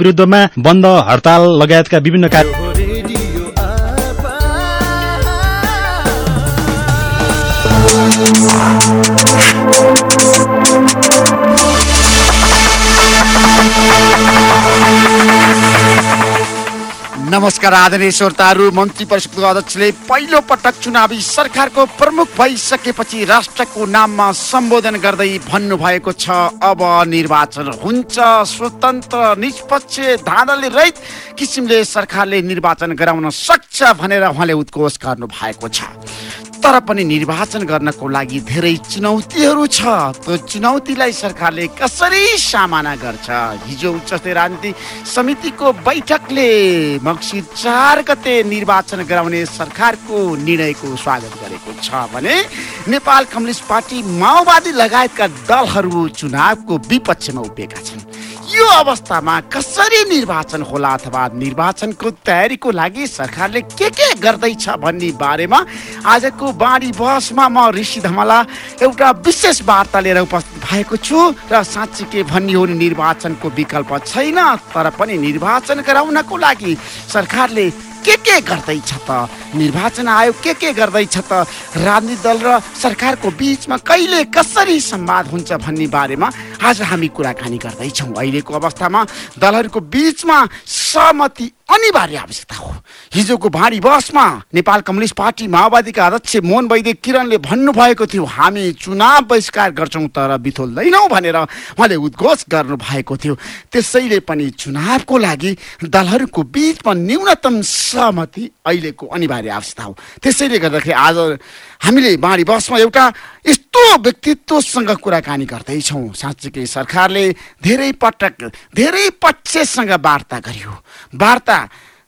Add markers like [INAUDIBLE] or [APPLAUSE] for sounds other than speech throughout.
विरुद्धमा बन्द हडताल लगायतका विभिन्न कार्य नमस्कार आदरणीय श्रोताहरू मन्त्री परिषदको अध्यक्षले पहिलो पटक चुनावी सरकारको प्रमुख भइसकेपछि राष्ट्रको नाममा सम्बोधन गर्दै भन्नुभएको छ अब निर्वाचन हुन्छ स्वतन्त्र निष्पक्ष धाँधली रहित किसिमले सरकारले निर्वाचन गराउन सक्छ भनेर उहाँले उद्घोष गर्नु भएको छ। तर पनि निर्वाचन गर्नको लागि धेरै चुनौतीहरू छ। त्यो चुनौतीलाई सरकारले कसरी सामना गर्छ? हिजो उच्चस्तरीय राजनीति समितिको बैठकले मक्सिर चार गते निर्वाचन गराउने सरकारको निर्णयको स्वागत गरेको छ भने नेपाल कम्युनिस्ट पार्टी माओवादी लगायतका दलहरू चुनावको विपक्षमा उभिएका छन्। यो अवस्थामा कसरी निर्वाचन होला अथवा निर्वाचनको तयारीको लागि सरकारले के के गर्दैछ भन्ने बारेमा आजको बाढी बसमा म ऋषि धमला एउटा विशेष वार्ता लिएर उपस्थित भएको छु र साँच्ची के भन्ने हो निर्वाचनको विकल्प छैन तर पनि निर्वाचन गराउनको लागि सरकारले के के गर्दैछ त? निर्वाचन आयोग के के गर्दैछ त? राजनीतिक दल र सरकारको बिचमा कहिले कसरी संवाद हुन्छ भन्ने बारेमा आज हामी कुराकानी गर्दैछौँ। अहिलेको अवस्थामा दलहरूको बिचमा सहमति अनिवार्य आवश्यकता हो। हिजोको भाँडी बसमा नेपाल कम्युनिस्ट पार्टी माओवादीका अध्यक्ष मोहन वैद्य किरणले भन्नुभएको थियो हामी चुनाव बहिष्कार गर्छौँ तर बिथोल्दैनौँ भनेर उहाँले उद्घोष गर्नुभएको थियो। त्यसैले पनि चुनावको लागि दलहरूको बिचमा न्यूनतम सहमति अहिलेको अनिवार्य आवश्यकता हो। त्यसैले गर्दाखेरि आज हामीले बाँडी बसमा एउटा यस्तो व्यक्तित्वसँग कुराकानी गर्दैछौँ। साँच्चीकै सरकारले धेरै पटक धेरै पक्षसँग वार्ता गरियो। वार्ता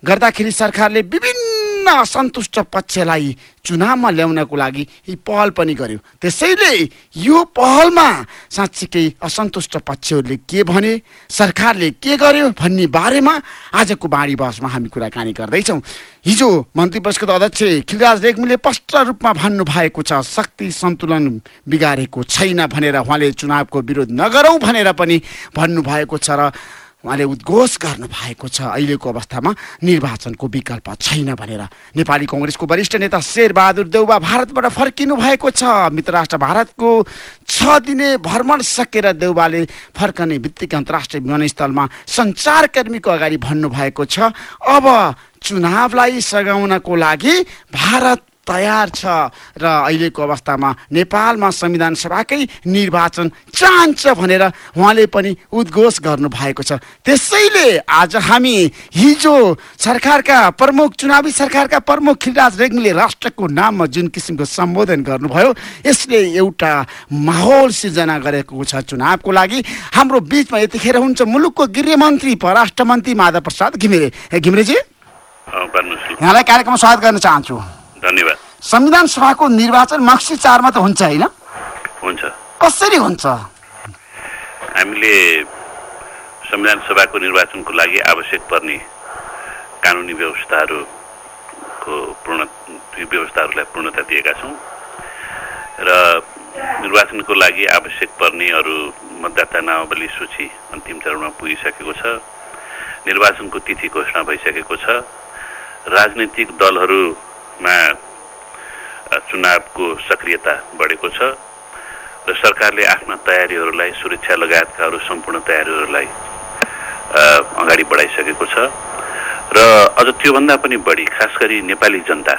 गर्दाखेरि सरकारले विभिन्न असन्तुष्ट पक्षलाई चुनावमा ल्याउनको लागि यी पहल पनि गर्यो। त्यसैले यो पहलमा साँच्चीकै असन्तुष्ट पक्षहरूले के भने सरकारले के गर्यो भन्ने बारेमा आजको बाढी बहसमा हामी कुराकानी गर्दैछौँ। हिजो मन्त्री परिषदको अध्यक्ष खिलराज रेग्मीले स्पष्ट रूपमा भन्नुभएको छ शक्ति सन्तुलन बिगारेको छैन भनेर उहाँले चुनावको विरोध नगरौँ भनेर पनि भन्नुभएको छ र उहाँले उद्घोष गर्नु भएको छ। अहिलेको अवस्थामा निर्वाचनको विकल्प छैन भनेर। नेपाली कङ्ग्रेसको वरिष्ठ नेता शेरबहादुर देउबा भारतबाट फर्किनु भएको छ। मित्र राष्ट्र भारतको छ दिने भ्रमण सकेर देउबाले फर्कने बित्तिकै अन्तर्राष्ट्रिय विमानस्थलमा सञ्चारकर्मीको अगाडि भन्नुभएको छ अब चुनावलाई सघाउनको लागि भारत तयार छ र अहिलेको अवस्थामा नेपालमा संविधान सभाकै निर्वाचन चाहन्छ भनेर उहाँले पनि उद्घोष गर्नुभएको छ। त्यसैले आज हामी हिजो सरकारका प्रमुख चुनावी सरकारका प्रमुख खिलराज रेग्मीले राष्ट्रको नाममा जुन किसिमको सम्बोधन गर्नुभयो यसले एउटा माहौल सिर्जना गरेको छ चुनावको लागि। हाम्रो बिचमा यतिखेर हुन्छ मुलुकको गृहमन्त्री परराष्ट्र मन्त्री माधव प्रसाद घिमिरे। घिमिरेजी? यहाँलाई कार्यक्रममा स्वागत गर्न चाहन्छु। धन्यवाद। संविधान सभाको निर्वाचन मक्सी चारमा त हुन्छ होइन? हुन्छ। कसरी हुन्छ? हामीले संविधान सभाको निर्वाचनको लागि आवश्यक पर्ने कानुनी व्यवस्थाहरूको पूर्ण व्यवस्थाहरूलाई पूर्णता दिएका छौँ र निर्वाचनको लागि आवश्यक पर्ने अरू मतदाता नामावली सूची अन्तिम चरणमा पुगिसकेको छ। निर्वाचनको तिथि घोषणा भइसकेको छ। राजनैतिक दलहरूमा चुनावको सक्रियता बढेको छ र सरकारले आफ्ना तयारीहरूलाई सुरक्षा लगायतका अरू सम्पूर्ण तयारीहरूलाई अगाडि बढाइसकेको छ र अझ त्योभन्दा पनि बढी खास गरी नेपाली जनता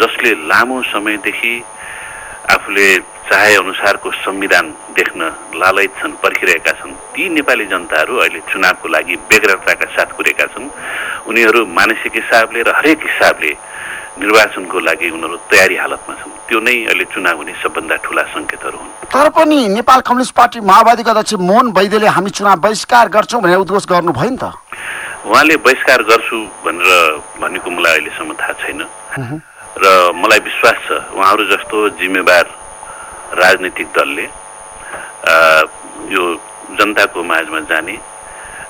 जसले लामो समयदेखि आफूले चाहे अनुसारको संविधान देख्न लालयत छन् पर्खिरहेका छन् ती नेपाली जनताहरू अहिले चुनावको लागि व्यग्रताका साथ कुरेका छन्। उनीहरू मानसिक हिसाबले र हरेक हिसाबले निर्वाचनको लागि उनीहरू तयारी हालतमा छन्। त्यो नै अहिले चुनाव हुने सबभन्दा ठुला सङ्केतहरू हुन्। तर पनि नेपाल कम्युनिस्ट पार्टी माओवादीका अध्यक्ष मोहन वैद्यले हामी चुनाव बहिष्कार गर्छौँ भनेर उद्घोष गर्नुभयो नि त। उहाँले बहिष्कार गर्छु भनेर भनेको मलाई अहिलेसम्म थाहा छैन। र मलाई विश्वास छ उहाँहरू जस्तो जिम्मेवार राजनीतिक दलले यो जनताको माझमा जाने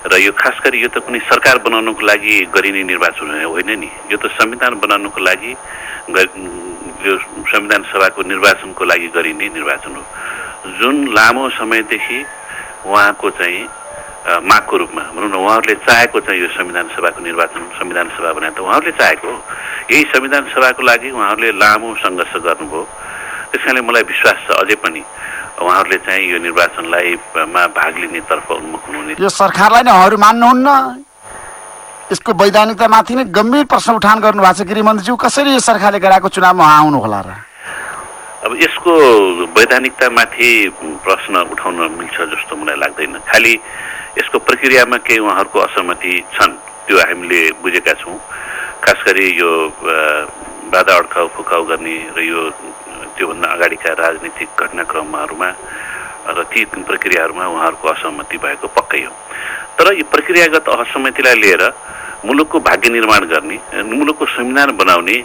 र यो खास गरी यो त कुनै सरकार बनाउनुको लागि गरिने निर्वाचन होइन नि। यो त संविधान बनाउनुको लागि यो संविधान सभाको निर्वाचनको लागि गरिने निर्वाचन हो। जुन लामो समयदेखि उहाँको चाहिँ मागको रूपमा भनौँ न उहाँहरूले चाहेको चाहिँ यो संविधान सभाको निर्वाचन संविधान सभा बनाए त उहाँहरूले चाहेको। यही संविधान सभाको लागि उहाँहरूले लामो सङ्घर्ष गर्नुभयो। त्यस कारणले मलाई विश्वास छ अझै पनि उहाँहरूले चाहिँ यो निर्वाचनलाई मा भाग लिनेतर्फ उन्मुख हुनुहुने। यो सरकारलाई नै उहाँहरू मान्नुहुन्न? यसको वैधानिकतामाथि नै गम्भीर प्रश्न उठान गर्नु भएको छ गृहमन्त्रीज्यू कसरी यो सरकारले गराएको चुनावमा उहाँ आउनु होला र? अब यसको वैधानिकतामाथि प्रश्न उठाउन मिल्छ जस्तो मलाई लाग्दैन। खालि यसको प्रक्रियामा केही उहाँहरूको असहमति छन् त्यो हामीले बुझेका छौँ। खास गरी यो बाधा अड्काउ फुकाउ गर्ने र यो त्योभन्दा अगाडिका राजनीतिक घटनाक्रमहरूमा र ती प्रक्रियाहरूमा उहाँहरूको असहमति भएको पक्कै हो। तर यो प्रक्रियागत असहमतिलाई लिएर मुलुकको भाग्य निर्माण गर्ने मुलुकको संविधान बनाउने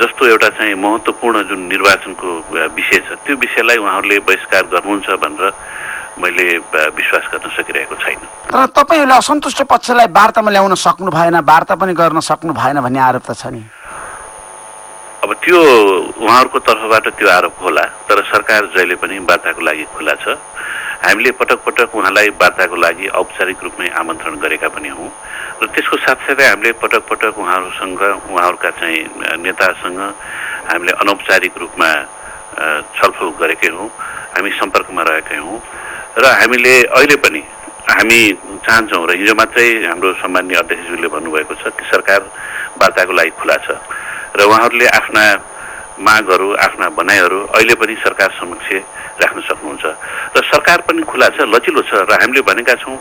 जस्तो एउटा चाहिँ महत्त्वपूर्ण जुन निर्वाचनको विषय छ त्यो विषयलाई उहाँहरूले बहिष्कार गर्नुहुन्छ भनेर मैले विश्वास गर्न सकिरहेको छैन। तर तपाईँहरूले असन्तुष्ट पक्षलाई वार्तामा ल्याउन सक्नु भएन वार्ता पनि गर्न सक्नु भएन भन्ने आरोप त छ नि। अब त्यो उहाँहरूको तर्फबाट त्यो आरोप होला तर सरकार जहिले पनि वार्ताको लागि खुला छ। हामीले पटक पटक उहाँलाई वार्ताको लागि औपचारिक रूपमै आमन्त्रण गरेका पनि हौँ। र त्यसको साथसाथै हामीले पटक पटक उहाँहरूसँग उहाँहरूका चाहिँ नेतासँग हामीले अनौपचारिक रूपमा छलफल गरेकै हौँ हामी सम्पर्कमा रहेकै हौँ। र हामीले अहिले पनि हामी चाहन्छौँ र हिजो मात्रै हाम्रो सम्मान्य अध्यक्षज्यूले भन्नुभएको छ कि सरकार वार्ताको लागि खुला छ। र उहाँहरूले आफ्ना मागहरू आफ्ना भनाइहरू अहिले पनि सरकार समक्ष राख्न सक्नुहुन्छ। र सरकार पनि खुला छ लचिलो छ र हामीले भनेका छौँ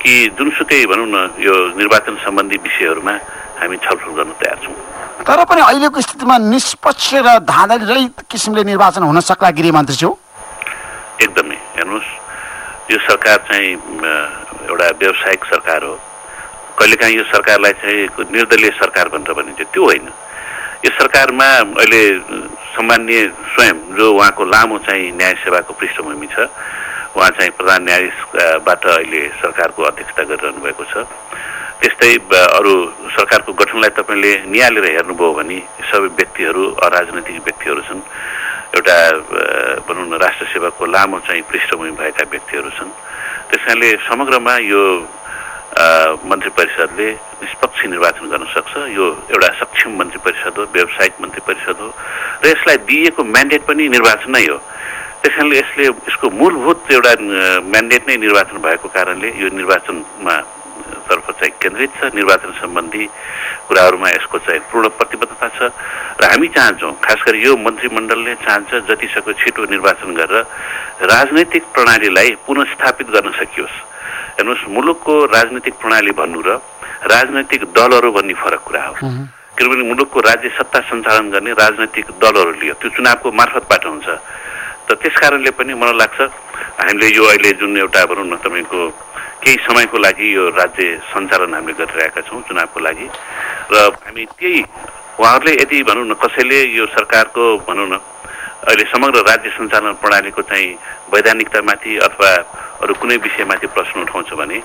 कि जुनसुकै भनौँ न यो निर्वाचन सम्बन्धी विषयहरूमा हामी छलफल गर्न तयार छौँ। तर पनि अहिलेको स्थितिमा निष्पक्ष र धाँधली रहित किसिमले निर्वाचन हुन सक्ला गृहमन्त्रीज्यू एकदमै। हेर्नुहोस् यो सरकार चाहिँ एउटा व्यावसायिक सरकार हो। कहिलेकाहीँ यो सरकारलाई चाहिँ निर्दलीय सरकार भनेर भनिन्छ त्यो होइन। यो सरकारमा अहिले सामान्य स्वयं जो उहाँको लामो चाहिँ न्याय सेवाको पृष्ठभूमि छ उहाँ चाहिँ प्रधान न्यायाधीशबाट अहिले सरकारको अध्यक्षता गरिरहनु भएको छ। त्यस्तै अरू सरकारको गठनलाई तपाईँले निहालेर हेर्नुभयो भने सबै व्यक्तिहरू अराजनैतिक व्यक्तिहरू छन्। एउटा भनौँ न राष्ट्र सेवाको लामो चाहिँ पृष्ठभूमि भएका व्यक्तिहरू छन्। त्यस कारणले समग्रमा यो मन्त्री परिषदले निष्पक्ष निर्वाचन गर्न सक्छ। यो एउटा सक्षम मन्त्री परिषद हो व्यावसायिक मन्त्री परिषद हो। र यसलाई दिइएको म्यान्डेट पनि निर्वाचन नै हो। त्यस कारणले यसले यसको मूलभूत एउटा म्यान्डेट नै निर्वाचन भएको कारणले यो निर्वाचनमा तर्फ चाहिँ केन्द्रित छ। निर्वाचन सम्बन्धी कुराहरूमा यसको चाहिँ पूर्ण प्रतिबद्धता छ। र हामी चाहन्छौँ खास गरी यो मन्त्रीमण्डलले चाहन्छ जतिसक्दो छिटो निर्वाचन गरेर राजनैतिक प्रणालीलाई पुनस्थापित गर्न सकियोस्। हेर्नुहोस् मुलुकको राजनैतिक प्रणाली भन्नु र राजनैतिक दलहरू भन्ने फरक कुरा हो। किनभने मुलुकको राज्य सत्ता सञ्चालन गर्ने राजनैतिक दलहरू लियो। त्यो चुनावको मार्फतबाट हुन्छ। त त्यस कारणले पनि मलाई लाग्छ हामीले यो अहिले जुन एउटा भनौँ न तपाईँको केही समयको लागि यो राज्य सञ्चालन हामीले गरिरहेका छौँ चुनावको लागि। र हामी त्यही उहाँहरूले यदि भनौँ न कसैले यो सरकारको भनौँ न अहिले समग्र राज्य सञ्चालन प्रणालीको चाहिँ वैधानिकतामाथि अथवा अरू कुनै विषयमाथि प्रश्न उठाउँछ भने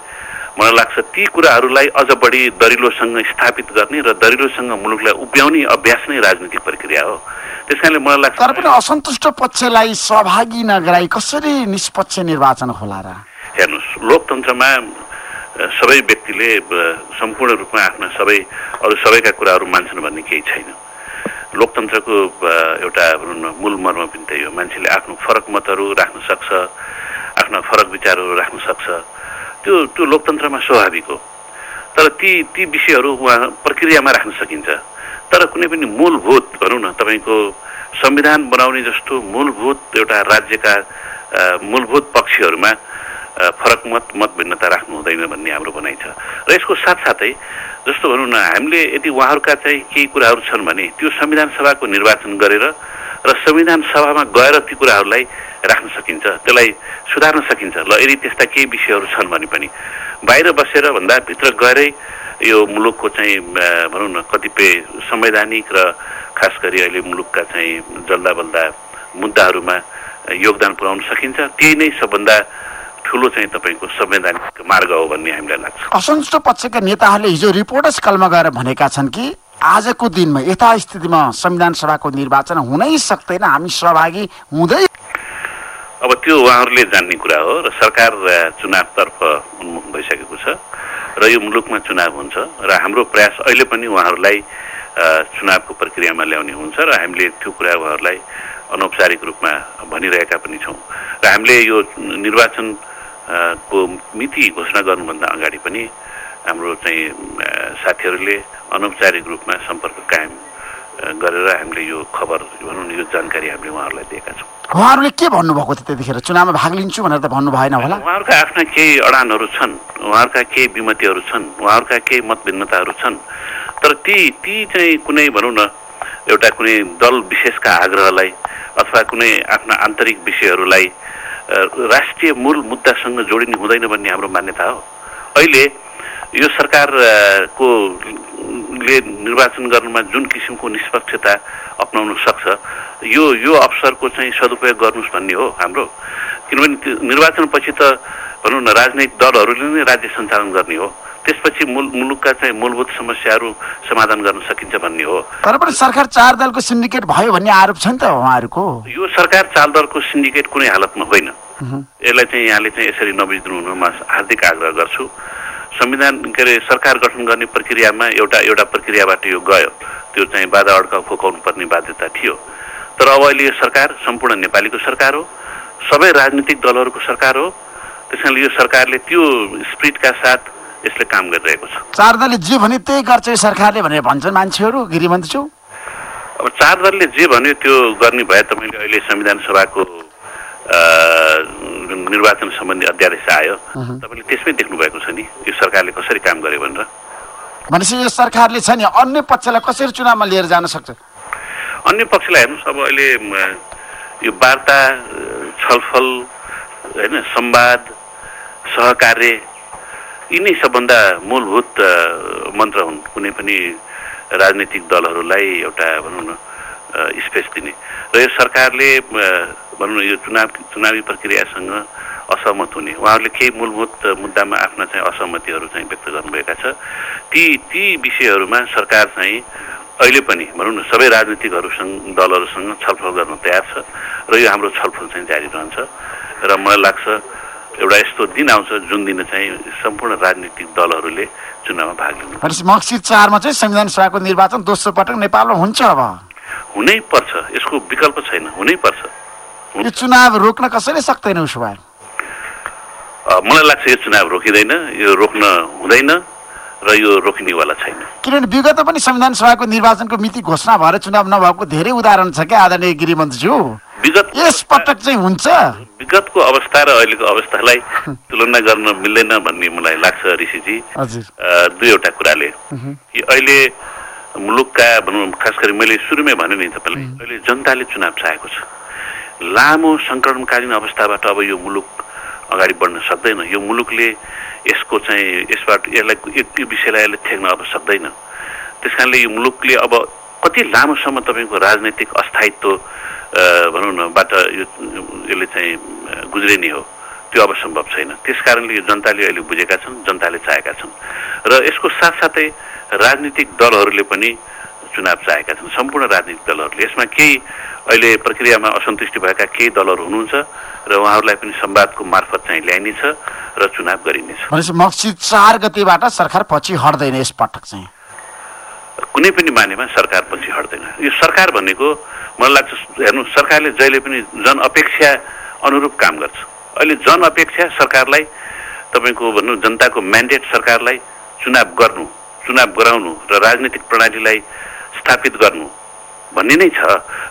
मलाई लाग्छ ती कुराहरूलाई अझ बढी दरिलोसँग स्थापित गर्ने र दरिलोसँग मुलुकलाई उभ्याउने अभ्यास नै राजनीतिक प्रक्रिया हो। त्यस कारणले मलाई लाग्छ तर पनि असन्तुष्ट पक्षलाई सहभागी नगराई कसरी निष्पक्ष निर्वाचन होला र? हेर्नुहोस् लोकतन्त्रमा सबै व्यक्तिले सम्पूर्ण रूपमा आफ्ना सबै अरू सबैका कुराहरू मान्छन् भन्ने केही छैन। लोकतन्त्रको एउटा मूल मर्म पनि त्यही हो। मान्छेले आफ्नो फरक मतहरू राख्न सक्छ आफ्ना फरक विचारहरू राख्न सक्छ। त्यो त्यो लोकतन्त्रमा स्वाभाविक हो। तर ती ती विषयहरू उहाँ प्रक्रियामा राख्न सकिन्छ। तर कुनै पनि मूलभूत भनौँ न तपाईँको संविधान बनाउने जस्तो मूलभूत एउटा राज्यका मूलभूत पक्षहरूमा फरक मत मत भिन्नता राख्नु हुँदैन भन्ने हाम्रो भनाइ छ। र यसको साथसाथै जस्तो भनौँ न हामीले यदि उहाँहरूका चाहिँ केही कुराहरू छन् भने त्यो संविधान सभाको निर्वाचन गरेर र संविधान सभामा गएर ती कुराहरूलाई राख्न सकिन्छ त्यसलाई सुधार्न सकिन्छ। ल यदि त्यस्ता केही विषयहरू छन् भने पनि। बाहिर बसेर भन्दा भित्र गएरै यो मुलुकको चाहिँ भनौँ न कतिपय संवैधानिक र खास गरी अहिले मुलुकका चाहिँ जल्दा बल्दा मुद्दाहरूमा योगदान पुर्याउन सकिन्छ। त्यही नै सबभन्दा ठुलो चाहिँ तपाईँको संवैधानिक मार्ग हो भन्ने हामीलाई लाग्छ। असन्तुष्ट पक्षका नेताहरूले हिजो रिपोर्टर्स कलमा गएर भनेका छन् कि आजको दिनमा यथास्थितिमा संविधान सभाको निर्वाचन हुनै सक्दैन हामी सहभागी हुँदै अब त्यो उहाँहरूले जान्ने कुरा हो र सरकार चुनावतर्फ उन्मुख भइसकेको छ र यो मुलुकमा चुनाव हुन्छ र हाम्रो प्रयास अहिले पनि उहाँहरूलाई चुनावको प्रक्रियामा ल्याउने हुन्छ र हामीले त्यो कुरा उहाँहरूलाई अनौपचारिक रूपमा भनिरहेका पनि छौँ। र हामीले यो निर्वाचन को मिति घोषणा गर्नुभन्दा अगाडि पनि हाम्रो चाहिँ साथीहरूले अनौपचारिक रूपमा सम्पर्क कायम गरेर हामीले यो खबर भनौँ न यो जानकारी हामीले उहाँहरूलाई दिएका छौँ। उहाँहरूले के भन्नुभएको थियो त्यतिखेर? चुनावमा भाग लिन्छु भनेर त भन्नु भएन होला। उहाँहरूका आफ्ना केही अडानहरू छन् उहाँहरूका केही विमतिहरू छन् उहाँहरूका केही मतभिन्नताहरू छन् तर ती ती चाहिँ कुनै भनौँ न एउटा कुनै दल विशेषका आग्रहलाई अथवा कुनै आफ्ना आन्तरिक विषयहरूलाई राष्ट्रिय मूल मुद्दासँग जोडिनु हुँदैन भन्ने हाम्रो मान्यता हो। अहिले यो सरकारको ले निर्वाचन गर्नुमा जुन किसिमको निष्पक्षता अप्नाउन सक्छ यो यो अवसरको चाहिँ सदुपयोग गर्नुहोस् भन्ने हो हाम्रो। किनभने निर्वाचनपछि त भनौँ न राजनैतिक दलहरूले नै राज्य सञ्चालन गर्ने हो। त्यसपछि मुल मुलुकका चाहिँ मूलभूत समस्याहरू समाधान गर्न सकिन्छ भन्ने हो। तर पनि सरकार चार दलको सिन्डिकेट भयो भन्ने आरोप छ नि त उहाँहरूको। यो सरकार चाल दलको सिन्डिकेट कुनै हालतमा होइन। यसलाई चाहिँ यहाँले चाहिँ यसरी नबुझिदिनु हुनुमा हार्दिक आग्रह गर्छु। संविधान के अरे सरकार गठन गर्ने प्रक्रियामा एउटा एउटा प्रक्रियाबाट यो गयो। त्यो चाहिँ बाधा अड्काउ फुकाउनु पर्ने बाध्यता थियो। तर अब अहिले यो सरकार सम्पूर्ण नेपालीको सरकार हो। सबै राजनीतिक दलहरूको सरकार हो। त्यस कारणले यो सरकारले त्यो स्पिरिटका साथ यसले काम गरिरहेको छ। चार दलले जे भने त्यही गर्छ सरकारले भनेर भन्छन् मान्छेहरू गिरिमन्त्री अब चार दलले जे भन्यो त्यो गर्ने भए तपाईँले अहिले संविधान सभाको जुन निर्वाचन सम्बन्धी अध्यादेश आयो। तपाईँले त्यसमै देख्नु भएको छ नि यो सरकारले कसरी काम गर्यो भनेर। भनेपछि यो सरकारले छ नि अन्य पक्षलाई कसरी चुनावमा लिएर जान सक्छ? अन्य पक्षलाई हेर्नुहोस् अब अहिले यो वार्ता छलफल होइन संवाद सहकार्य यिनै सबभन्दा मूलभूत मन्त्र हुन्। कुनै पनि राजनीतिक दलहरूलाई एउटा भनौँ न स्पेस दिने। र यो सरकारले भनौँ न यो चुनाव चुनावी प्रक्रियासँग असहमत हुने। उहाँहरूले केही मूलभूत मुद्दामा आफ्ना चाहिँ असहमतिहरू चाहिँ व्यक्त गर्नुभएका छ। ती ती विषयहरूमा सरकार चाहिँ अहिले पनि भनौँ न सबै राजनीतिकहरूसँग दलहरूसँग छलफल गर्न तयार छ। र यो हाम्रो छलफल चाहिँ जारी रहन्छ। र मलाई लाग्छ एउटा यस्तो दिन आउँछ जुन दिन चाहिँ सम्पूर्ण राजनीतिक दलहरूले चुनावमा भाग लिनु मक्सिर चारमा चाहिँ संविधान सभाको निर्वाचन दोस्रो पटक नेपालमा हुन्छ अब। हुनै पर्छ यसको विकल्प छैन हुनै पर्छ। यो चुनाव रोक्न कसैले सक्दैन उसो भए मलाई लाग्छ यो चुनाव रोकिँदैन यो रोक्न हुँदैन र यो रोकिनेवाला छैन। किनभने विगत पनि संविधान सभाको निर्वाचनको मिति घोषणा भएर चुनाव नभएको धेरै उदाहरण छ क्या आदरणीय गिरिमन्त्रीज्यू। विगत यस पटक चाहिँ हुन्छ। विगतको अवस्था र अहिलेको अवस्थालाई [LAUGHS] तुलना गर्न मिल्दैन भन्ने मलाई लाग्छ ऋषिजी। दुईवटा कुराले। कि अहिले मुलुकका भनौँ खास गरी मैले सुरुमै भने नि तपाईँलाई अहिले जनताले चुनाव चाहेको छ। लामो सङ्कटकालीन अवस्थाबाट अब यो मुलुक अगाडि बढ्न सक्दैन। यो मुलुकले यसको चाहिँ यसबाट यसलाई यो- विषयलाई यसले थ्याक्न अब सक्दैन। त्यस कारणले यो मुलुकले अब कति लामोसम्म तपाईँको राजनैतिक अस्थायित्व भनौँ न बाट यो यसले चाहिँ गुज्रिने हो। त्यो अब सम्भव छैन। त्यस कारणले यो जनताले अहिले बुझेका छन् जनताले चाहेका छन्। र यसको साथसाथै राजनीतिक दलहरूले पनि चुनाव चाहेका छन् सम्पूर्ण राजनीतिक दलहरूले। यसमा केही अहिले प्रक्रियामा असन्तुष्टि भएका केही दलहरू हुनुहुन्छ र उहाँहरूलाई पनि संवादको मार्फत चाहिँ ल्याइनेछ र चुनाव गरिनेछ। मक्सिर चार गतिबाट सरकार पछि हट्दैन यस पटक चाहिँ। कुनै पनि मानेमा सरकार पछि हट्दैन। यो सरकार भनेको मलाई लाग्छ हेर्नु सरकारले जहिले पनि जनअपेक्षा अनुरूप काम गर्छ। अहिले जनअपेक्षा सरकारलाई तपाईँको भन्नु जनताको म्यान्डेट सरकारलाई चुनाव गर्नु चुनाव गराउनु र राजनीतिक प्रणालीलाई स्थापित गर्नु भन्ने नै छ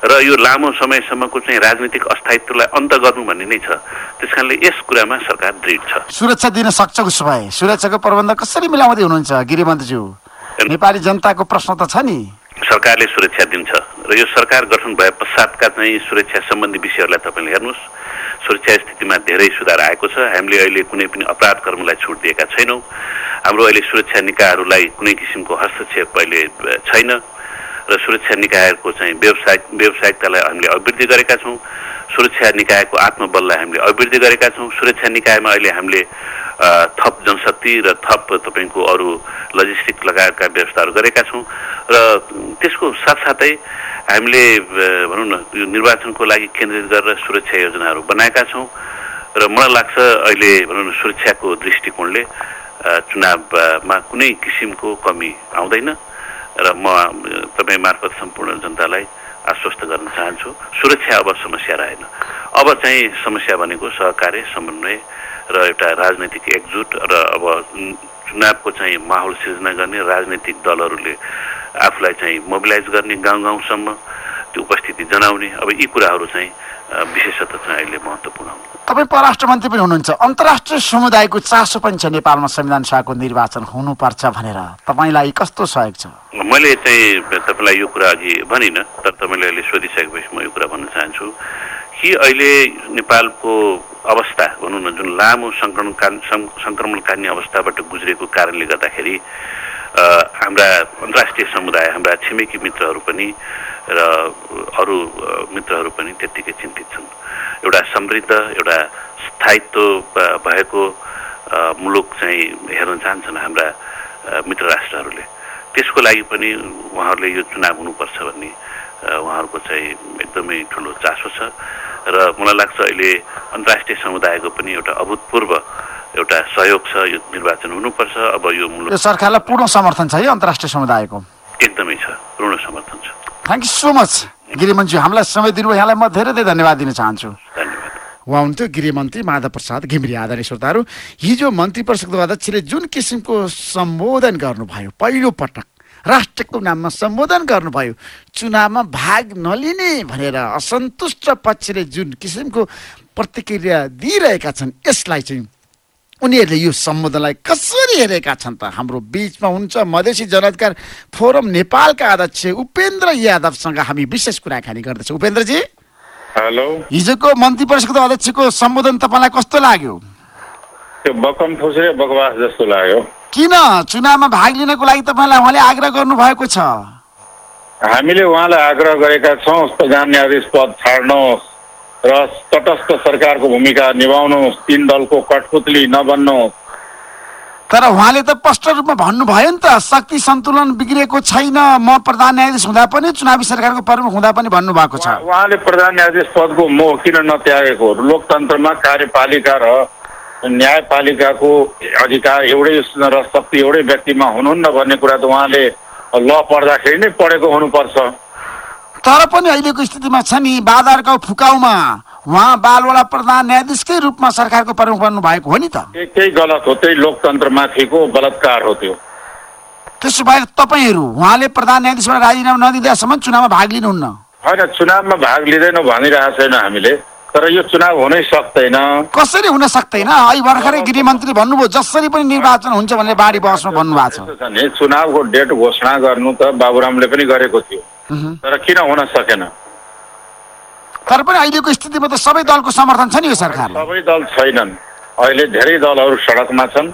र यो लामो समयसम्मको चाहिँ राजनीतिक अस्थायित्वलाई अन्त गर्नु भन्ने नै छ। त्यस कारणले यस कुरामा सरकार दृढ छ। सुरक्षा दिन सक्छ उसो भए सुरक्षाको प्रबन्ध कसरी मिलाउँदै हुनुहुन्छ गिरिमन्त्रीज्यू नेपाली जनताको प्रश्न त छ नि। सरकारले सुरक्षा दिन्छ र यो सरकार गठन भए पश्चातका चाहिँ सुरक्षा सम्बन्धी विषयहरूलाई तपाईँले हेर्नुहोस्। सुरक्षा स्थितिमा धेरै सुधार आएको छ। हामीले अहिले कुनै पनि अपराध कर्मलाई छुट दिएका छैनौँ। हाम्रो अहिले सुरक्षा निकायहरूलाई कुनै किसिमको हस्तक्षेप अहिले छैन र सुरक्षा निकायहरूको चाहिँ व्यवसाय व्यावसायिकतालाई हामीले अभिवृद्धि गरेका छौँ। सुरक्षा निकायको आत्मबललाई हामीले अभिवृद्धि गरेका छौँ। सुरक्षा निकायमा अहिले हामीले थप जनशक्ति र थप तपाईँको अरू लजिस्टिक लगायतका व्यवस्थाहरू गरेका छौँ र त्यसको साथसाथै हामीले भनौँ न यो निर्वाचनको लागि केन्द्रित गरेर सुरक्षा योजनाहरू बनाएका छौँ र मलाई लाग्छ अहिले भनौँ न सुरक्षाको दृष्टिकोणले चुनावमा कुनै किसिमको कमी आउँदैन र म तपाईँ मार्फत सम्पूर्ण जनतालाई आश्वस्त गर्न चाहन्छु। सुरक्षा अब समस्या रहेन। अब चाहिँ समस्या भनेको सहकार्य समन्वय र एउटा राजनैतिक एकजुट र अब चुनावको चाहिँ माहौल सिर्जना गर्ने राजनैतिक दलहरूले आफूलाई चाहिँ मोबिलाइज गर्ने गाउँ गाउँसम्म त्यो उपस्थिति जनाउने अब यी कुराहरू चाहिँ विशेषतः चाहिँ अहिले महत्त्वपूर्ण हुन्। तपाईँ परराष्ट्र मन्त्री पनि हुनुहुन्छ। अन्तर्राष्ट्रिय समुदायको चासो पनि छ नेपालमा संविधान सभाको निर्वाचन हुनुपर्छ भनेर। तपाईँलाई कस्तो सहयोग छ? मैले चाहिँ तपाईँलाई यो कुरा अघि भनिनँ तर तपाईँले अहिले सोधिसकेपछि म यो कुरा भन्न चाहन्छु। कि अहिले नेपालको अवस्था भनौँ न जुन लामो सङ्क्रमणकाल सङ्- सङ्क्रमणकालीन अवस्थाबाट गुज्रेको कारणले गर्दाखेरि हाम्रा अन्तर्राष्ट्रिय समुदाय हाम्रा छिमेकी मित्रहरू पनि र अरू मित्रहरू पनि त्यत्तिकै चिन्तित छन्। एउटा समृद्ध एउटा स्थायित्व भएको मुलुक चाहिँ हेर्न चाहन्छन् हाम्रा मित्र राष्ट्रहरूले त्यसको लागि पनि उहाँहरूले यो चुनाव हुनुपर्छ भन्ने उहाँहरूको चाहिँ एकदमै ठुलो चासो छ। र मलाई लाग्छ अहिले अन्तर्राष्ट्रिय समुदायको पनि एउटा अभूतपूर्व एउटा सहयोग छ यो निर्वाचन हुनुपर्छ। अब यो मुलुक सरकारलाई पूर्ण समर्थन छ है अन्तर्राष्ट्रिय समुदायको? एकदमै छ पूर्ण समर्थन छ। थ्याङ्क यू सो मच गिरिमन्त्री हामीलाई समय दिनुभयो यहाँलाई म धेरै धेरै धन्यवाद दिन चाहन्छु। धन्यवाद। उहाँ हुनुहुन्थ्यो गृहमन्त्री माधव प्रसाद घिमिरे आदरणीय श्रोताहरू। हिजो मन्त्री परिषदको अध्यक्षले जुन किसिमको सम्बोधन गर्नुभयो पहिलो पटक राष्ट्रको नाममा सम्बोधन गर्नुभयो। चुनावमा भाग नलिने भनेर असन्तुष्ट पक्षले जुन किसिमको प्रतिक्रिया दिइरहेका छन् यसलाई चाहिँ उनीहरूले यो सम्बोधनलाई कसरी हेरेका छन् त? हाम्रो बिचमा हुन्छ मधेसी जनअधिकार फोरम नेपालका अध्यक्ष उपेन्द्र यादवसँग हामी विशेष कुराकानी गर्दछौँ। उपेन्द्रजी? हेलो। हिजोको मन्त्री परिषदको अध्यक्षको सम्बोधन तपाईँलाई कस्तो लाग्यो? त्यो बकम फुस्रे बकवास जस्तो लाग्यो। किन चुनावमा भाग लिनको लागि तपाईँलाई उहाँले आग्रह गर्नुभएको छ? हामीले उहाँलाई आग्रह गरेका छौँ प्रधान न्यायाधीश पद छाड्नुहोस् र तटस्थ सरकारको भूमिका निभाउनुहोस् तिन दलको कठपुतली नबन्नुहोस्। तर उहाँले त स्पष्ट रूपमा भन्नुभयो नि त शक्ति सन्तुलन बिग्रिएको छैन म प्रधान न्यायाधीश हुँदा पनि चुनावी सरकारको प्रमुख हुँदा पनि भन्नुभएको छ। उहाँ- उहाँले प्रधान न्यायाधीश पदको मोह किन नत्यागेको? लोकतन्त्रमा कार्यपालिका र न्यायपालिकाको अधिकार एउटै र शक्ति एउटै व्यक्तिमा हुनुहुन्न भन्ने कुरा त उहाँले ल पढ्दाखेरि नै पढेको हुनुपर्छ। तर पनि अहिलेको स्थितिमा छ नि बाधारका फुकाउमा उहाँ बालवाला प्रधान न्यायाधीशकै रूपमा सरकारको प्रमुख बन्नु भएको हो नि त। त्यही त्यही गलत हो त्यही लोकतन्त्रमाथिको बलात्कार हो त्यो। त्यसो भए तपाईँहरू उहाँले प्रधान न्यायाधीशबाट राजीनामा नदिँदासम्म चुनावमा भाग लिनुहुन्न। होइन चुनावमा भाग लिँदैनौँ भनिरहेको छैन हामीले। तर यो चुनाव हुनै सक्दैन। कसरी हुन सक्दैन? अहिले भर्खरै गृहमन्त्री भन्नुभयो जसरी पनि निर्वाचन हुन्छ भनेर बाढी बहसमा भन्नुभएको छ। नि चुनावको डेट घोषणा गर्नु त बाबुरामले पनि गरेको थियो। तर किन हुन सकेन? तर पनि अहिलेको स्थितिमा त सबै दलको समर्थन छ नि यो सरकारलाई। सबै दल छैनन्। अहिले धेरै दलहरू सडकमा छन्।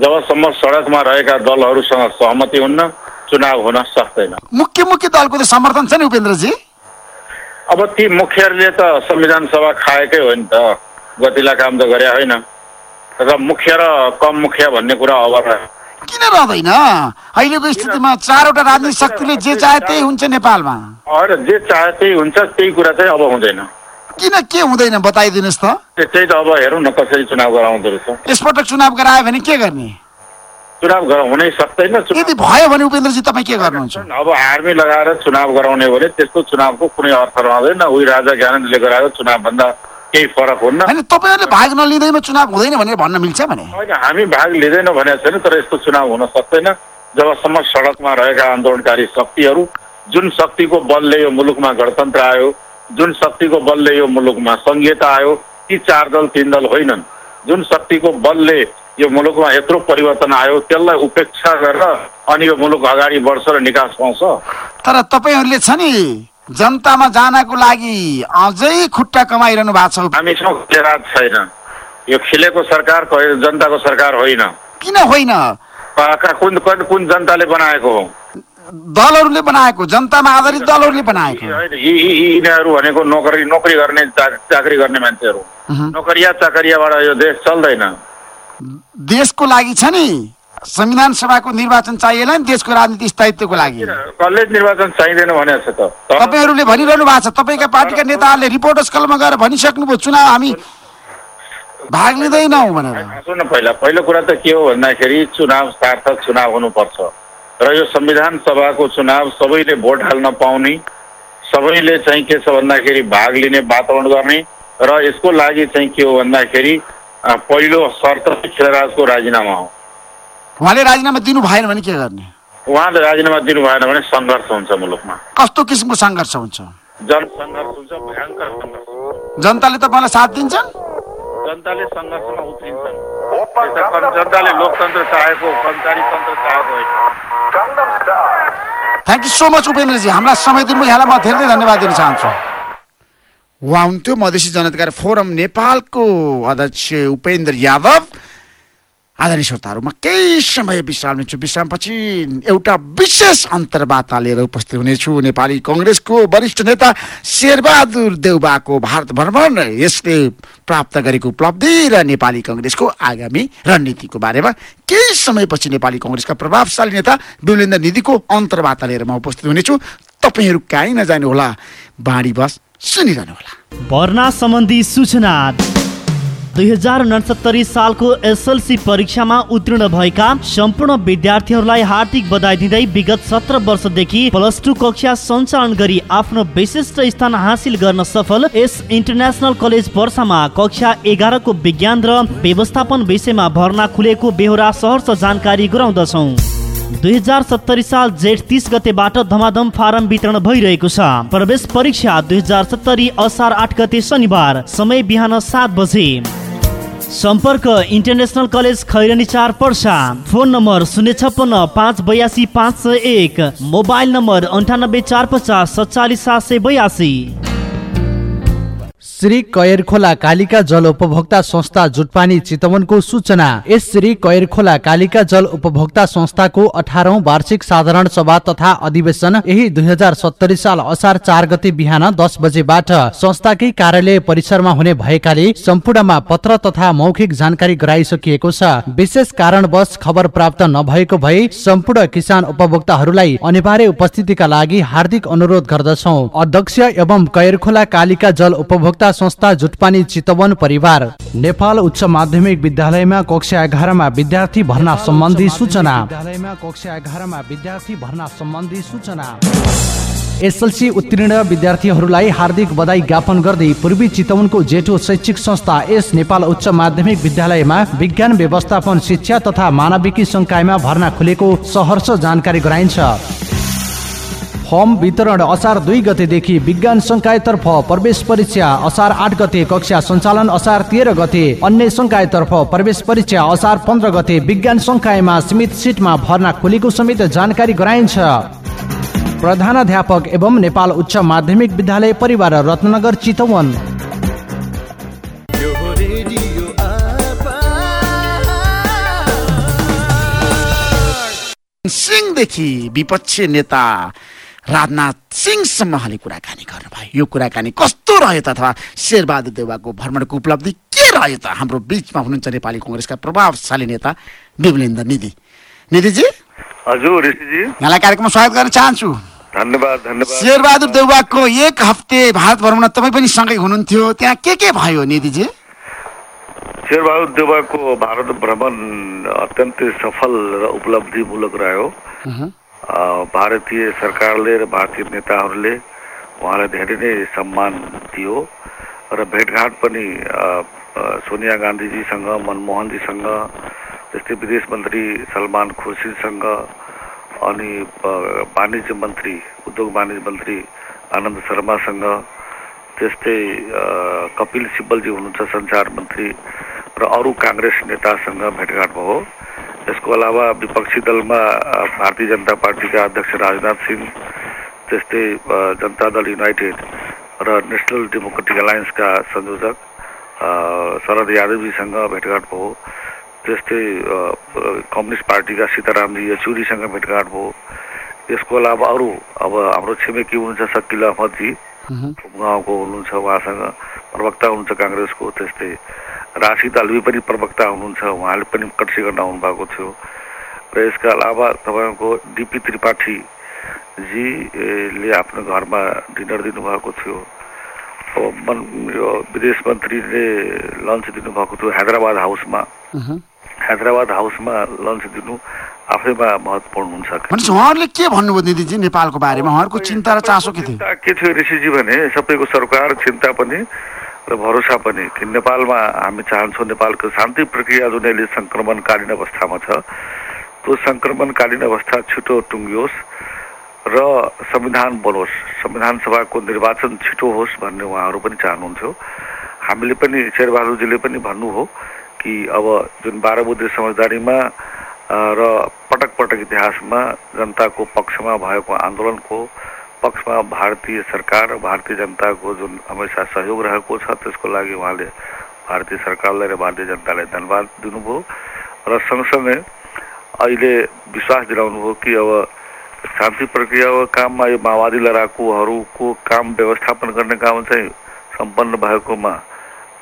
जबसम्म सडकमा रहेका दलहरूसँग सहमति हुन्न चुनाव हुन सक्दैन। मुख्य मुख्य दलको त समर्थन छ नि उपेन्द्रजी। अब ती मुखियाहरूले त संविधान सभा खाएकै हो नि त। गतिला काम त गरे होइन। र मुखिया र कम मुखिया भन्ने कुरा अब। किन रहँदैन? अहिलेको स्थितिमा चारवटा राजनीतिक शक्तिले जे चाहे त्यही हुन्छ नेपालमा। जे चाहे त्यही हुन्छ त्यही कुरा चाहिँ अब हुँदैन। किन के हुँदैन? बताइदिनुहोस् त। त्यो- त्यही त अब हेरौँ न कसरी चुनाव गराउँदो रहेछ। यसपटक चुनाव गरायो भने के गर्ने? चुनाव हुनै सक्दैन चुनाव। यदि भयो भने उपेन्द्रजी तपाईँ के गर्नुहुन्छ? अब आर्मी लगाएर चुनाव गराउने भने त्यस्तो चुनावको कुनै अर्थ रहँदैन। उही राजा ज्ञानेन्द्रले गराएको चुनावभन्दा केही फरक हुन्न। होइन तपाईँहरूले भाग नलिँदैमा चुनाव हुँदैन भनेर भन्न मिल्छ भने? होइन हामी भाग लिँदैनौँ भनेको छैन तर यस्तो चुनाव हुन सक्दैन। जबसम्म सडकमा रहेका आन्दोलनकारी शक्तिहरू जुन शक्तिको बलले यो मुलुकमा गणतन्त्र आयो जुन शक्तिको बलले यो मुलुकमा सङ्घीयता आयो ती चार दल तिन दल होइनन्। जुन शक्तिको बलले यो मुलुकमा यत्रो परिवर्तन आयो त्यसलाई उपेक्षा गरेर अनि यो मुलुक अगाडि बढ्छ र निकास पाउँछ। तर तपाईँहरूले छ नि जनतामा जानको लागि अझै खुट्टा कमाइरहनु भएको छ। हामीसँग खेराज छैन। यो खिलेको सरकार जनताको सरकार होइन। किन होइन? कुन कुन जनताले बनाएको हो? दलहरूले बनाएको जनतामा आधारित दलहरूले बनाएको। यिनीहरू भनेको नोकरी नोकरी गर्ने चाकरी गर्ने मान्छेहरू। नोकरिया चाकरियाबाट यो देश चल्दैन। देशको लागि छ नि। संविधान सभाको निर्वाचन चाहिएला नि देशको राजनीति स्थायित्वको लागि। कसले निर्वाचन चाहिँदैन भनेको छ त। तपाईँहरूले भनिरहनु भएको छ। तपाईँका पार्टीका नेताहरूले रिपोर्टर्स कलमा गएर भनिसक्नुभयो चुनाव हामी भाग लिँदैनौँ भनेर। सुन्नु पहिला पहिलो कुरा त के हो भन्दाखेरि चुनाव सार्थक चुनाव हुनुपर्छ। र यो संविधान सभाको चुनाव सबैले भोट हाल्न पाउने सबैले चाहिँ के छ भन्दाखेरि भाग लिने वातावरण गर्ने र यसको लागि चाहिँ के हो भन्दाखेरि पहिलो शर्त खेलराजको राजीनामा हो। उहाँले राजीनामा दिनु भएन भने के गर्ने? उहाँले राजीनामा दिनु भएन भने सङ्घर्ष हुन्छ मुलुकमा। कस्तो किसिमको सङ्घर्ष हुन्छ? जनसङ्घर्ष हुन्छ भयङ्कर। जनताले तपाईँलाई साथ दिन्छन् जनताले सङ्घर्षमा उत्रिन्छन्। जनताले लोकतन्त्र चाहेको कर्मचारी तन्त्र चाहेको होइन। Thank you so much Upendra ji. हामीलाई समय दिनुभयो यहाँलाई म धेरै धेरै धन्यवाद दिन चाहन्छु। उहाँ हुन्थ्यो मधेसी जनताकार फोरम नेपालको अध्यक्ष उपेन्द्र यादव। आदरणीय श्रोताहरूमा केही समय विश्राम लिन्छु। विश्रामपछि एउटा विशेष अन्तर्वार्ता लिएर उपस्थित हुनेछु। नेपाली कङ्ग्रेसको वरिष्ठ नेता शेरबहादुर देउबाको भारत भ्रमण यसले प्राप्त गरेको उपलब्धि र नेपाली कङ्ग्रेसको आगामी रणनीतिको बारेमा केही समयपछि नेपाली कङ्ग्रेसका प्रभावशाली नेता विमलेन्द्र निधिको अन्तर्वार्ता लिएर म उपस्थित हुनेछु। तपाईँहरू कहीँ नजानुहोला। बाँडी बस सुनिरहनुहोला। भर्ना सम्बन्धी सूचना दुई हजार उनसत्तरी सालको एसएलसी परीक्षामा उत्तीर्ण भएका सम्पूर्ण विद्यार्थीहरूलाई हार्दिक बधाई दिँदै विगत सत्र वर्षदेखि प्लस टू कक्षा सञ्चालन गरी आफ्नो विशिष्ट स्थान हासिल गर्न सफल यस इन्टरनेसनल कलेज वर्षमा कक्षा एघारको विज्ञान र व्यवस्थापन विषयमा भर्ना खुलेको बेहोरा सहर्ष जानकारी गराउँदछौँ। दुई हजार सत्तरी साल जेठ तिस गतेबाट धमाधम फारम वितरण भइरहेको छ। प्रवेश परीक्षा दुई हजार सत्तरी असार आठ गते शनिबार समय बिहान सात बजे। सम्पर्क इन्टरनेसनल कलेज खैरनी चार पर्सा। फोन नम्बर शून्य छप्पन्न पाँच बयासी पाँच सय एक। मोबाइल नम्बर अन्ठानब्बे चार पचास सत्तालिस सात सय बयासी। श्री कयरखोला कालिका जल उपभोक्ता संस्था जुटपानी चितवनको सूचना। यस श्री कयरखोला कालिका जल उपभोक्ता संस्थाको अठारौं वार्षिक साधारण सभा तथा अधिवेशन यही दुई साल असार चार गते बिहान दस बजेबाट संस्थाकै कार्यालय परिसरमा हुने भएकाले सम्पूर्णमा पत्र तथा मौखिक जानकारी गराइसकिएको छ। विशेष कारणवश खबर प्राप्त नभएको भए सम्पूर्ण किसान उपभोक्ताहरूलाई अनिवार्य उपस्थितिका लागि हार्दिक अनुरोध गर्दछौ। अध्यक्ष एवं कयरखोला कालिका जल उपभोक्ता संस्था जुटपानी चितवन परिवार। नेपाल उच्च माध्यमिक विद्यालयमा कक्षा एघारमा विद्यार्थी भर्ना सम्बन्धी सूचना। विद्यालयमा कक्षा एघारमा विद्यार्थी भर्ना सम्बन्धी सूचना। एसएलसी उत्तीर्ण विद्यार्थीहरूलाई हार्दिक बधाई ज्ञापन गर्दै पूर्वी चितवनको जेठो शैक्षिक संस्था एस नेपाल उच्च माध्यमिक विद्यालयमा विज्ञान व्यवस्थापन शिक्षा तथा मानविकी संकायमा भर्ना खुलेको सहर्ष जानकारी गराइन्छ। फर्म वितरण असार दुई गतेदेखि विज्ञान संकायतर्फ प्रवेश परीक्षा असार आठ गते कक्षा सञ्चालन असार तेह्र गते अन्य संकायतर्फ प्रवेश परीक्षा असार पन्ध्र गते विज्ञान संकायमा सीमित सिटमा भर्ना खुलेको समेत जानकारी गराइन्छ। प्रधानाध्यापक एवं नेपाल उच्च माध्यमिक विद्यालय परिवार रत्नगर चितवन। सिंहदेखि विपक्षी नेता राजनाथ सिंहसम्म उहाँले कुराकानी गर्नुभयो। यो कुराकानी कस्तो रह्यो त अथवा शेरबहादुर देउवाको भ्रमणको उपलब्धि के रह्यो त? हाम्रो बिचमा हुनुहुन्छ नेपाली कङ्ग्रेसका प्रभावशाली नेता विमलेन्द्र निधि। निधिजी? हजुर यहाँलाई कार्यक्रममा स्वागत गर्न चाहन्छु। धन्यवाद धन्यवाद। शेरबहादुर देउवाको एक हप्ते भारत भ्रमण तपाईँ पनि सँगै हुनुहुन्थ्यो। त्यहाँ के के भयो निधिजी? शेरबहादुर देवाको भारत भ्रमण अत्यन्तै सफल र उपलब्धिमूलक रह्यो। भारतीय सरकारले र भारतीय नेताहरूले उहाँलाई धेरै नै सम्मान दियो र भेटघाट पनि सोनिया गान्धीजीसँग मनमोहनजीसँग त्यस्तै विदेश मन्त्री सलमान खुर्सिदसँग अनि वाणिज्य मन्त्री उद्योग वाणिज्य मन्त्री आनन्द शर्मासँग त्यस्तै कपिल सिब्बलजी हुनुहुन्छ सञ्चार मन्त्री र अरू काङ्ग्रेस नेतासँग भेटघाट भयो। यसको अलावा विपक्षी दलमा भारतीय जनता पार्टीका अध्यक्ष राजनाथ सिंह त्यस्तै जनता दल युनाइटेड र नेसनल डेमोक्रेटिक एलायन्सका संयोजक शरद यादवजीसँग भेटघाट भयो त्यस्तै कम्युनिस्ट पार्टीका सीतारामजी येचुरीसँग भेटघाट भयो यसको अलावा अरू अब हाम्रो छिमेकी हुनुहुन्छ सकिल अहमदजी गाउँको हुनुहुन्छ उहाँसँग प्रवक्ता हुनुहुन्छ काङ्ग्रेसको त्यस्तै राशिद अल्वी पनि प्रवक्ता हुनुहुन्छ उहाँले पनि कटसी गर्न आउनुभएको थियो। र यसका अलावा तपाईँको डिपी त्रिपाठी जीले आफ्नो घरमा डिनर दिनुभएको थियो। अब मन यो विदेश मन्त्रीले लन्च दिनुभएको थियो हैदराबाद हाउसमा। हैदराबाद हाउसमा लन्च दिनु आफैमा महत्त्वपूर्ण हुन्छ भनेपछि उहाँहरूले के भन्नुभयो दिदीजी नेपालको बारेमा? उहाँहरूको चिन्ता र चासो के थियो? के थियो ऋषिजी भने सबैको सरकार चिन्ता पनि र भरोसा पनि कि नेपालमा हामी चाहन्छौँ नेपालको शान्ति प्रक्रिया जुन अहिले सङ्क्रमणकालीन अवस्थामा छ त्यो सङ्क्रमणकालीन अवस्था छिटो टुङ्गियोस् र संविधान बनोस् संविधान सभाको निर्वाचन छिटो होस् भन्ने उहाँहरू पनि चाहनुहुन्थ्यो। हामीले पनि शेरबहादुरजीले पनि भन्नु हो कि अब जुन बाह्र बुद्धे समझदारीमा र पटक पटक इतिहासमा जनताको पक्षमा भएको आन्दोलनको पक्षमा भारतीय सरकार र भारतीय जनताको जुन हमेसा सहयोग रहेको छ त्यसको लागि उहाँले भारतीय सरकारलाई र भारतीय जनतालाई धन्यवाद दिनुभयो। र सँगसँगै अहिले विश्वास दिलाउनुभयो कि अब शान्ति प्रक्रियाको काममा यो माओवादी लडाकुहरूको काम व्यवस्थापन गर्ने काम चाहिँ सम्पन्न भएकोमा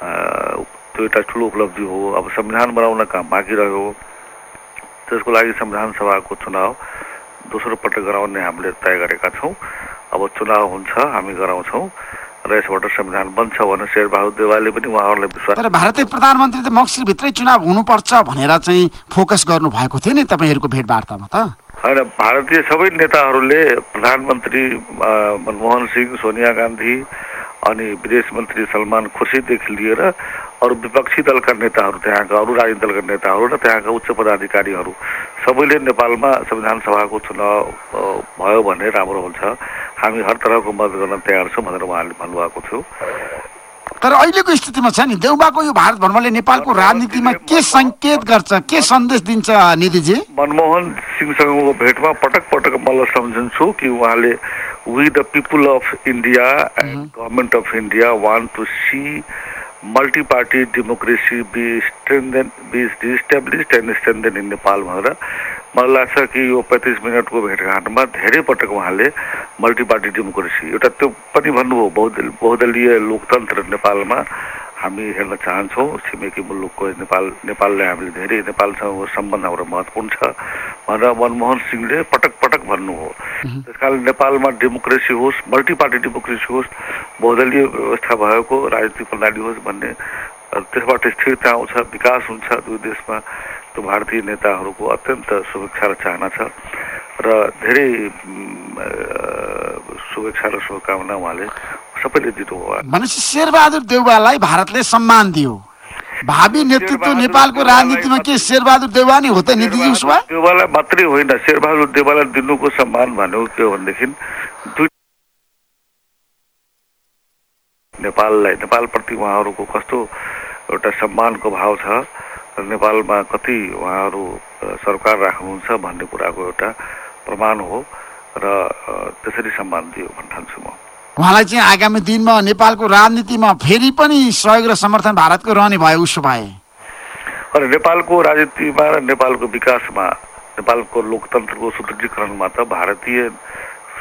त्यो एउटा ठुलो उपलब्धि हो। अब संविधान बनाउन काम बाँकी रह्यो। त्यसको लागि संविधान सभाको चुनाव दोस्रो पटक गराउने हामीले तय गरेका छौँ। अब चुनाव हुन्छ हामी गराउँछौँ र यसबाट संविधान बन्छ भने शेरबहादुर देवालले पनि उहाँहरूलाई विश्वास तर भारतीय प्रधानमन्त्री त मक्सिरभित्रै चुनाव हुनुपर्छ भनेर चाहिँ फोकस गर्नु भएको थियो नि तपाईँहरूको भेटवार्तामा त। होइन भारतीय सबै नेताहरूले प्रधानमन्त्री मनमोहन सिंह सोनिया गान्धी अनि विदेश मन्त्री सलमान खुर्सीदेखि लिएर अरू विपक्षी दलका नेताहरू त्यहाँका अरू राजनीतिक दलका नेताहरू र त्यहाँका उच्च पदाधिकारीहरू सबैले नेपालमा संविधान सभाको चुनाव भयो भने राम्रो हुन्छ। हामी हर तरहको मद्दत गर्न तयार छौँ भनेर उहाँले भन्नुभएको थियो। तर अहिलेको स्थितिमा छ नि देउबाको यो भारत भ्रमणले नेपालको राजनीतिमा के सङ्केत गर्छ के सन्देश दिन्छ निधिजी? मनमोहन सिंहसँगको भेटमा पटक पटक मलाई सम्झन्छु कि उहाँले we the people of India and government of India want to see multi party democracy be strengthen be reestablished and strengthen in Nepal भनेर मलाई लाग्छ कि यो पैँतिस मिनटको भेटघाटमा धेरै पटक उहाँले मल्टी पार्टी डेमोक्रेसी एउटा त्यो पनि भन्नुभयो बहुदल बहुदलीय लोकतन्त्र नेपालमा हामी हेर्न चाहन्छौँ। छिमेकी मुलुकको नेपाल नेपाललाई हामीले धेरै नेपालसँग सम्बन्ध हाम्रो महत्त्वपूर्ण छ। भनेर मनमोहन सिंहले पटक पटक भन्नु हो त्यस कारण नेपालमा डेमोक्रेसी होस् मल्टी पार्टी डेमोक्रेसी होस् बहुदलीय व्यवस्था भएको राजनीतिक प्रणाली होस् भन्ने त्यसबाट स्थिरता आउँछ विकास हुन्छ दुई देशमा त्यो भारतीय नेताहरूको अत्यन्त शुभेच्छा र चाहना छ। र धेरै शुभेच्छा र शुभकामना उहाँले सबैले दिनुभयो। भनेपछि शेरबहादुर देउवालाई भारतले सम्मान दियो। भावी नेतृत्व नेपालको राजनीतिमा के शेरबहादुर देउवा नै हो त निधिजी उसमा देवाललाई मात्रै होइन। शेरबहादुर देवाललाई दिनुको सम्मान भनेको के हो भनेदेखि नेपाललाई नेपालप्रति उहाँहरूको कस्तो एउटा सम्मानको भाव छ नेपालमा कति उहाँहरू सरकार राख्नुहुन्छ भन्ने कुराको एउटा प्रमाण हो र त्यसरी सम्मान दियो भन्न ठान्छु म उहाँलाई चाहिँ आगामी दिनमा नेपालको राजनीतिमा फेरि पनि सहयोग र समर्थन भारतको रहने भयो उसो भए। अनि नेपालको राजनीतिमा र नेपालको विकासमा नेपालको लोकतन्त्रको सुदृढीकरणमा त भारतीय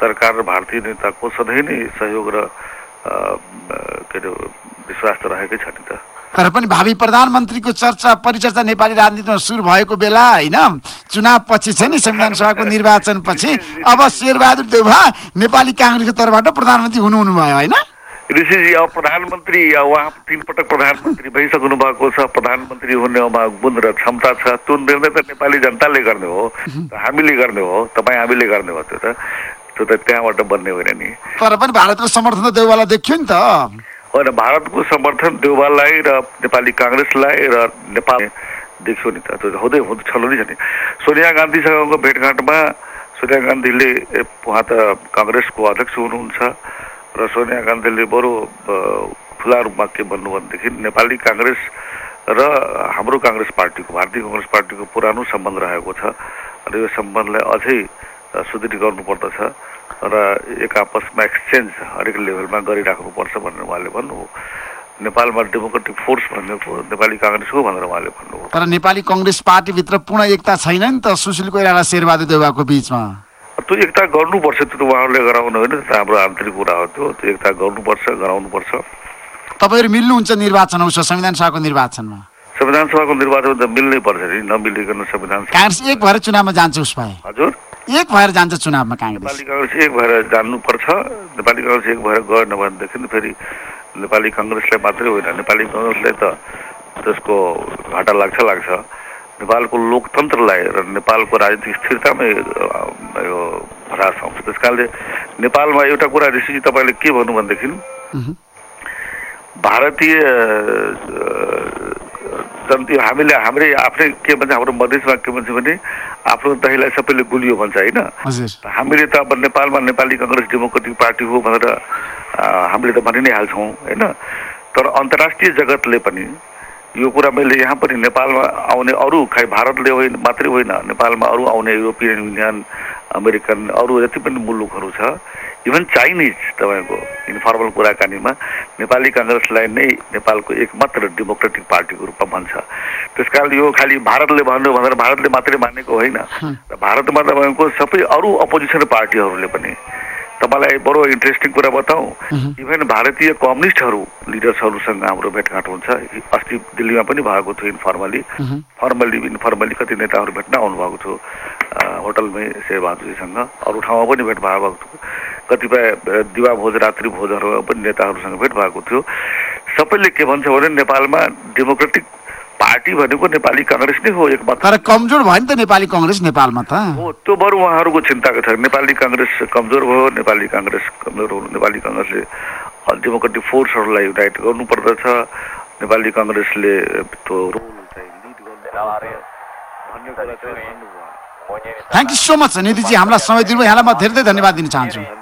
सरकार र भारतीय नेताको सधैँ नै सहयोग र के अरे विश्वास त रहेकै छ नि त। तर पनि भावी प्रधानमन्त्रीको चर्चा परिचर्चा नेपाली राजनीतिमा सुरु भएको बेला होइन? चुनाव पछि छ नि संविधान सभाको निर्वाचन पछि अब शेरबहादुर देउवा नेपाली काङ्ग्रेसको तर्फबाट प्रधानमन्त्री हुनुहुने भयो होइन? ऋषिजी अब प्रधानमन्त्री उहाँ तिन पटक प्रधानमन्त्री भइसक्नु भएको छ। प्रधानमन्त्री हुने उहाँ गुण र क्षमता छ। त्यो निर्णय त नेपाली जनताले गर्ने हो। हामीले गर्ने हो। तपाईँ हामीले गर्ने हो त्यो त। त्यो त त्यहाँबाट बन्ने होइन नि। तर पनि भारतको समर्थन त देउवालाई देखियो नि त। होइन भारतको समर्थन देउवालाई र नेपाली काङ्ग्रेसलाई र नेपाल देखियो नि त त्यो हुँदै हुँदै छलो नि छ नि सोनिया गान्धीसँगको भेटघाटमा सोनिया गान्धीले उहाँ त काङ्ग्रेसको अध्यक्ष हुनुहुन्छ र सोनिया गान्धीले बरु खुला रूपमा के भन्नु भनेदेखि नेपाली काङ्ग्रेस र हाम्रो काङ्ग्रेस पार्टीको भारतीय कङ्ग्रेस पार्टीको पुरानो सम्बन्ध रहेको छ र यो सम्बन्धलाई अझै सुदृढ गर्नुपर्दछ र एक आपसमा एक्सचेन्ज हरेक लेभलमा गरिराख्नुपर्छ भनेर उहाँले भन्नुभयो। नेपालमा डेमोक्रेटिक फोर्स भनेको नेपाली काङ्ग्रेस हो भनेर उहाँले भन्नुभयो। तर नेपाली कङ्ग्रेस पार्टीभित्र पूर्ण एकता छैन नि त सुशील कोइराला शेरबहादुर देउवाको बिचमा। त्यो एकता गर्नुपर्छ त्यो त उहाँहरूले गराउनु होइन त्यो त हाम्रो आन्तरिक कुरा हो त्यो। त्यो एकता गर्नुपर्छ गराउनुपर्छ। तपाईँहरू मिल्नुहुन्छ निर्वाचन आउँछ संविधान सभाको निर्वाचनमा? संविधान सभाको निर्वाचन त मिल्नै पर्छ नि नमिलिकन संविधान काङ्ग्रेस एक भएर चुनावमा जान्छ उस भए हजुर। एक भएर जान्छ चुनावमा काङ्ग्रेस। नेपाली काङ्ग्रेस एक भएर जान्नुपर्छ नेपाली काङ्ग्रेस एक भएर गएन भनेदेखि फेरि नेपाली काङ्ग्रेसलाई मात्रै होइन नेपाली काङ्ग्रेसलाई त त्यसको घाटा लाग्छ लाग्छ। नेपालको लोकतन्त्रलाई र नेपालको राजनीतिक स्थिरतामै यो ह्रास आउँछ। त्यस कारणले नेपालमा एउटा कुरा ऋषिजी तपाईँले के भन्नु भनेदेखि भारतीय अ, जन्ती हामीले हाम्रै आफ्नै के भन्छ हाम्रो मधेसमा के भन्छ भने आफ्नो दहीलाई सबैले गुलियो भन्छ होइन? हामीले त अब नेपालमा नेपाली कङ्ग्रेस डेमोक्रेटिक पार्टी हो भनेर हामीले त भनि नै हाल्छौँ होइन? तर अन्तर्राष्ट्रिय जगतले पनि यो कुरा मैले यहाँ पनि नेपालमा आउने अरू खै भारतले होइन मात्रै होइन नेपालमा अरू आउने युरोपियन युनियन अमेरिकन अरू जति पनि मुलुकहरू छ इभन चाइनिज तपाईँको इन्फर्मल कुराकानीमा नेपाली काङ्ग्रेसलाई नै नेपालको एकमात्र डेमोक्रेटिक पार्टीको रूपमा भन्छ। त्यस कारण यो खालि भारतले भन्नु भनेर भारतले मात्रै मानेको होइन। भारतमा तपाईँको सबै अरू अपोजिसन पार्टीहरूले पनि तपाईँलाई बडो इन्ट्रेस्टिङ कुरा बताउँ इभन भारतीय कम्युनिस्टहरू लिडर्सहरूसँग हाम्रो भेटघाट हुन्छ। अस्ति दिल्लीमा पनि भएको थियो इन्फर्मली फर्मली इन्फर्मली कति नेताहरू भेट्न आउनुभएको थियो होटलमै शेरबहादुरजीसँग अरू ठाउँमा पनि भेट भएको थियो। कतिपय दिवा भोज रात्रि भोजहरूमा पनि नेताहरूसँग भेट भएको थियो। सबैले के भन्छ भने नेपालमा डेमोक्रेटिक पार्टी भनेको नेपाली काङ्ग्रेस नै हो एकमात्र। तर कमजोर भयो नि त नेपाली कङ्ग्रेस नेपालमा त। हो त्यो बरु उहाँहरूको चिन्ताको छ। नेपाली काङ्ग्रेस कमजोर भयो नेपाली काङ्ग्रेस कमजोर हो नेपाली काङ्ग्रेसले डेमोक्रेटिक फोर्सहरूलाई युनाइट गर्नुपर्दछ। नेपाली काङ्ग्रेसले त्यो रोल चाहिँ lead thank you so much Nidhi ji हामीलाई समय दिनुभयो। यहाँलाई म धेरै धेरै धन्यवाद दिन चाहन्छु।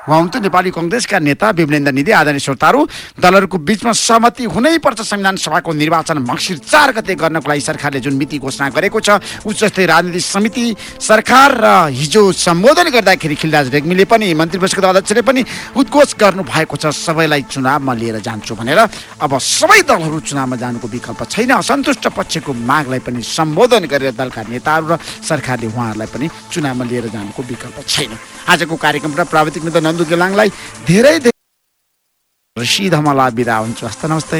उहाँ हुनुहुन्थ्यो नेपाली कङ्ग्रेसका नेता विमलेन्द्र निधि आदरणीय श्रोताहरू दलहरूको बिचमा सहमति हुनैपर्छ संविधान सभाको निर्वाचन मङ्सिर चार गते गर्नको लागि सरकारले जुन मिति घोषणा गरेको छ उच्च स्तरीय राजनीतिक समिति सरकार र हिजो सम्बोधन गर्दाखेरि खिलराज रेग्मीले पनि मन्त्री परिषदको अध्यक्षले पनि उद्घोष गर्नु भएको छ। सबैलाई चुनावमा लिएर जान्छु भनेर अब सबै दलहरू चुनावमा जानुको विकल्प छैन। असन्तुष्ट पक्षको मागलाई पनि सम्बोधन गरेर दलका नेताहरू र सरकारले उहाँहरूलाई पनि चुनावमा लिएर जानुको विकल्प छैन। आजको कार्यक्रम र प्राविधिक मित्र नन्दु गेलाङलाई धेरै धेरै सिधा मलाई बिदा हुन्छु। हस्त नमस्ते।